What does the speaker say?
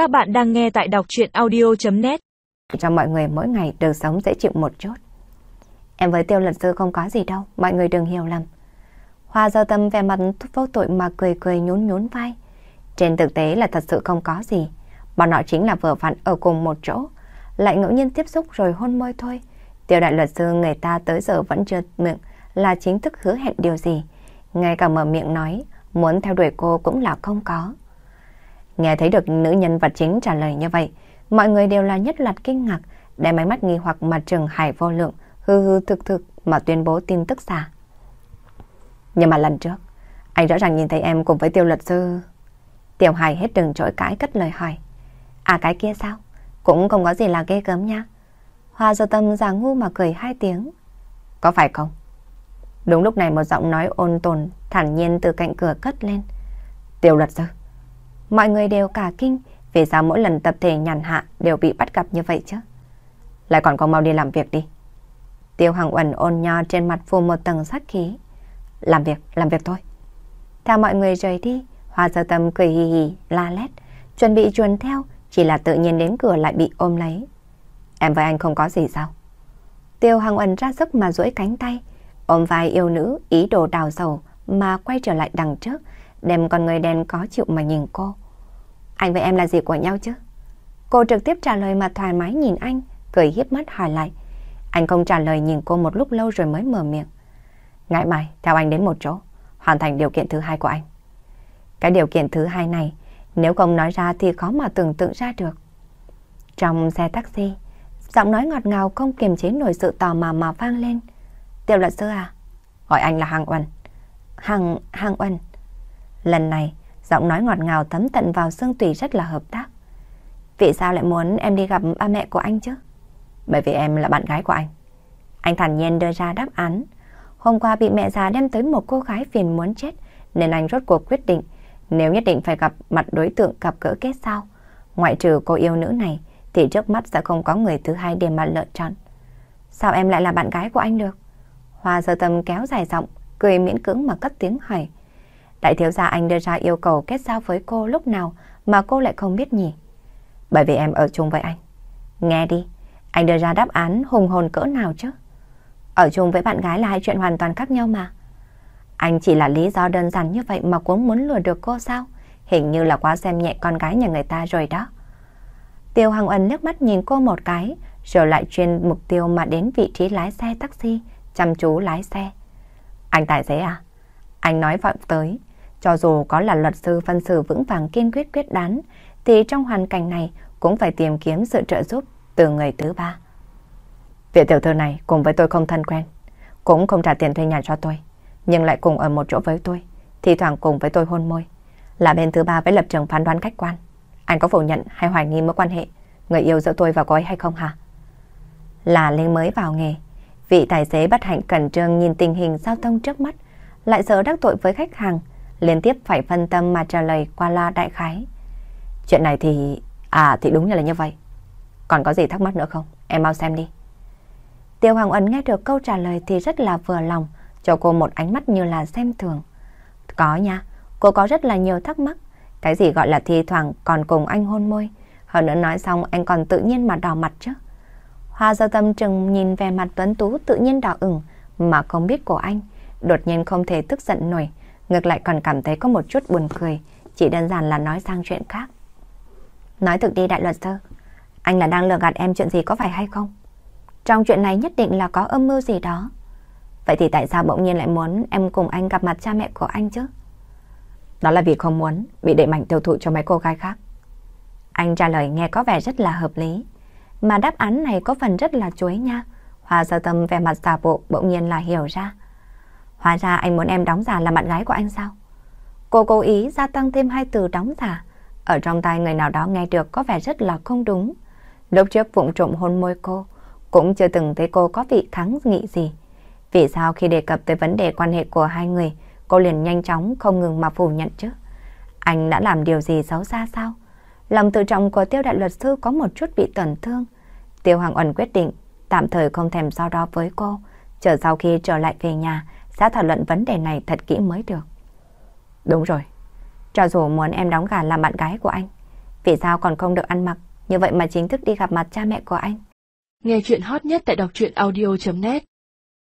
Các bạn đang nghe tại đọc chuyện audio.net Cho mọi người mỗi ngày được sống dễ chịu một chút. Em với tiêu luật sư không có gì đâu, mọi người đừng hiểu lầm. Hoa giao tâm vẻ mặt vô tội mà cười cười nhún nhún vai. Trên thực tế là thật sự không có gì. Bọn họ chính là vừa vặn ở cùng một chỗ. Lại ngẫu nhiên tiếp xúc rồi hôn môi thôi. Tiêu đại luật sư người ta tới giờ vẫn chưa miệng là chính thức hứa hẹn điều gì. Ngay cả mở miệng nói, muốn theo đuổi cô cũng là không có. Nghe thấy được nữ nhân vật chính trả lời như vậy, mọi người đều là nhất loạt kinh ngạc, đem ánh mắt nghi hoặc mặt trường hải vô lượng, hư hư thực thực mà tuyên bố tin tức giả. Nhưng mà lần trước, anh rõ ràng nhìn thấy em cùng với tiêu luật sư. Tiểu hải hết đường trỗi cãi cất lời hỏi. À cái kia sao? Cũng không có gì là ghê gớm nha. Hoa do tâm giả ngu mà cười hai tiếng. Có phải không? Đúng lúc này một giọng nói ôn tồn, thản nhiên từ cạnh cửa cất lên. Tiêu luật sư. Mọi người đều cả kinh, vì sao mỗi lần tập thể nhàn hạ đều bị bắt gặp như vậy chứ? Lại còn có mau đi làm việc đi. Tiêu Hằng Uẩn ôn nho trên mặt phủ một tầng sát khí. Làm việc, làm việc thôi. Theo mọi người rời đi, Hoa Sơ Tâm cười hì hì, la lét, chuẩn bị chuồn theo, chỉ là tự nhiên đến cửa lại bị ôm lấy. Em với anh không có gì sao? Tiêu Hằng Uẩn ra sức mà duỗi cánh tay, ôm vai yêu nữ, ý đồ đào sầu mà quay trở lại đằng trước, đem con người đen có chịu mà nhìn cô. Anh với em là gì của nhau chứ? Cô trực tiếp trả lời mà thoải mái nhìn anh, cười hiếp mắt hỏi lại. Anh không trả lời nhìn cô một lúc lâu rồi mới mở miệng. Ngày mai, theo anh đến một chỗ, hoàn thành điều kiện thứ hai của anh. Cái điều kiện thứ hai này, nếu không nói ra thì khó mà tưởng tượng ra được. Trong xe taxi, giọng nói ngọt ngào không kiềm chế nổi sự tò mò mà vang lên. Tiểu luật sư à? Gọi anh là Hằng Uẩn. Hằng, Hằng Uẩn. Lần này, giọng nói ngọt ngào thấm tận vào xương tủy rất là hợp tác. Vì sao lại muốn em đi gặp ba mẹ của anh chứ? Bởi vì em là bạn gái của anh. Anh thản nhiên đưa ra đáp án. Hôm qua bị mẹ già đem tới một cô gái phiền muốn chết, nên anh rốt cuộc quyết định nếu nhất định phải gặp mặt đối tượng gặp gỡ kết sao. Ngoại trừ cô yêu nữ này, thì trước mắt sẽ không có người thứ hai để mà lựa chọn. Sao em lại là bạn gái của anh được? Hoa sơ tâm kéo dài giọng, cười miễn cưỡng mà cất tiếng hỏi. Đại thiếu gia anh đưa ra yêu cầu kết giao với cô lúc nào mà cô lại không biết nhỉ? Bởi vì em ở chung với anh. Nghe đi, anh đưa ra đáp án hùng hồn cỡ nào chứ? Ở chung với bạn gái là hai chuyện hoàn toàn khác nhau mà. Anh chỉ là lý do đơn giản như vậy mà cũng muốn lừa được cô sao? Hình như là quá xem nhẹ con gái nhà người ta rồi đó. Tiêu Hằng Ân nước mắt nhìn cô một cái, rồi lại chuyên mục tiêu mà đến vị trí lái xe taxi, chăm chú lái xe. Anh tài xế à? Anh nói vọng tới, cho dù có là luật sư phân xử vững vàng kiên quyết quyết đoán, thì trong hoàn cảnh này cũng phải tìm kiếm sự trợ giúp từ người thứ ba. Vị tiểu thư này cùng với tôi không thân quen, cũng không trả tiền thuê nhà cho tôi, nhưng lại cùng ở một chỗ với tôi, thì thoảng cùng với tôi hôn môi, là bên thứ ba với lập trường phán đoán khách quan. Anh có phủ nhận hay hoài nghi mối quan hệ người yêu giữa tôi và cô ấy hay không hả? Là Linh mới vào nghề, vị tài xế bất hạnh cẩn trương nhìn tình hình giao thông trước mắt, lại sợ đắc tội với khách hàng, liên tiếp phải phân tâm mà trả lời qua loa đại khái. Chuyện này thì... À thì đúng như là như vậy. Còn có gì thắc mắc nữa không? Em mau xem đi. Tiêu Hoàng Ấn nghe được câu trả lời thì rất là vừa lòng, cho cô một ánh mắt như là xem thường. Có nha, cô có rất là nhiều thắc mắc. Cái gì gọi là thi thoảng còn cùng anh hôn môi. Hơn nữa nói xong anh còn tự nhiên mà đỏ mặt chứ. Hoa giao tâm trừng nhìn về mặt tuấn tú tự nhiên đỏ ửng mà không biết của anh. Đột nhiên không thể tức giận nổi, ngược lại còn cảm thấy có một chút buồn cười, chỉ đơn giản là nói sang chuyện khác. Nói thực đi đại luật sư, anh là đang lừa gạt em chuyện gì có phải hay không? Trong chuyện này nhất định là có âm mưu gì đó. Vậy thì tại sao bỗng nhiên lại muốn em cùng anh gặp mặt cha mẹ của anh chứ? Đó là vì không muốn bị đệ mạnh tiêu thụ cho mấy cô gái khác. Anh trả lời nghe có vẻ rất là hợp lý. Mà đáp án này có phần rất là chuối nha. Hoa sơ tâm về mặt giả bộ bỗng nhiên là hiểu ra. Hóa ra anh muốn em đóng giả là bạn gái của anh sao? Cô cố ý gia tăng thêm hai từ đóng giả. Ở trong tai người nào đó nghe được có vẻ rất là không đúng. Lúc trước vụng trộm hôn môi cô, cũng chưa từng thấy cô có vị kháng nghị gì. Vì sao khi đề cập tới vấn đề quan hệ của hai người, cô liền nhanh chóng không ngừng mà phủ nhận chứ? Anh đã làm điều gì xấu xa sao? Lòng tự trọng của tiêu đại luật sư có một chút bị tổn thương. Tiêu Hoàng Uẩn quyết định tạm thời không thèm so đo với cô, chờ sau khi trở lại về nhà sẽ thảo luận vấn đề này thật kỹ mới được. Đúng rồi, cho dù muốn em đóng gà làm bạn gái của anh, Vì sao còn không được ăn mặc, như vậy mà chính thức đi gặp mặt cha mẹ của anh? Nghe chuyện hot nhất tại đọc truyện audio.net